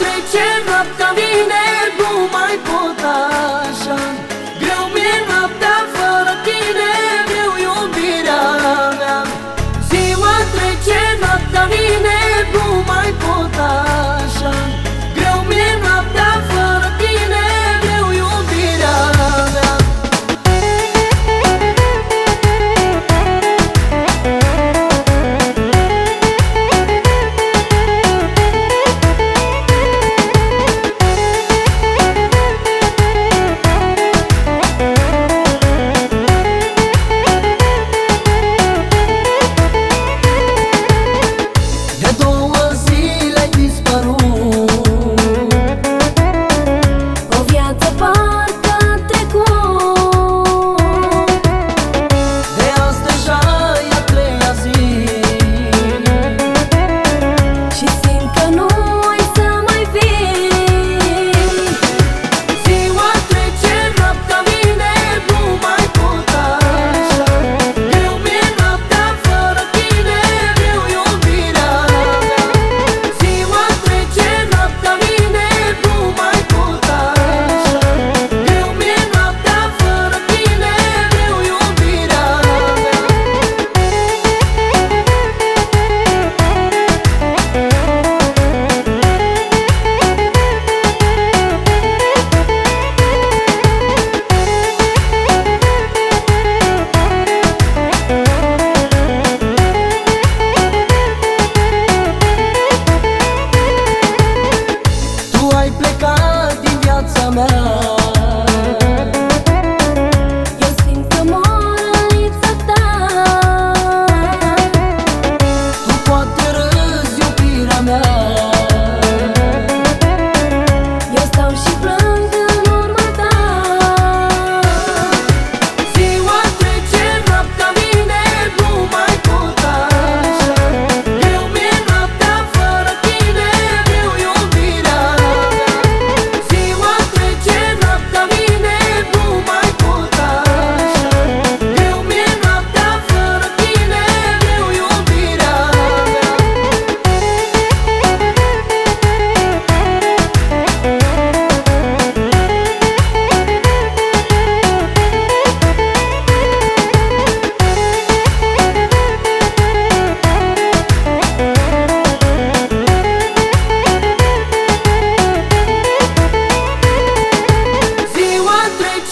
trece noaptea vine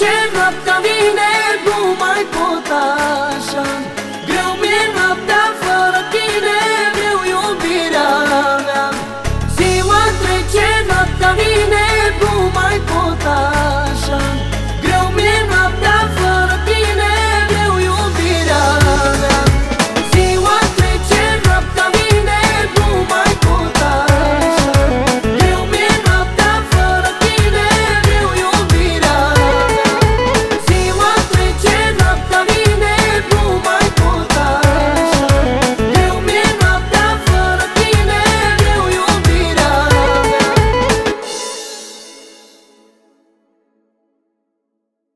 turn up be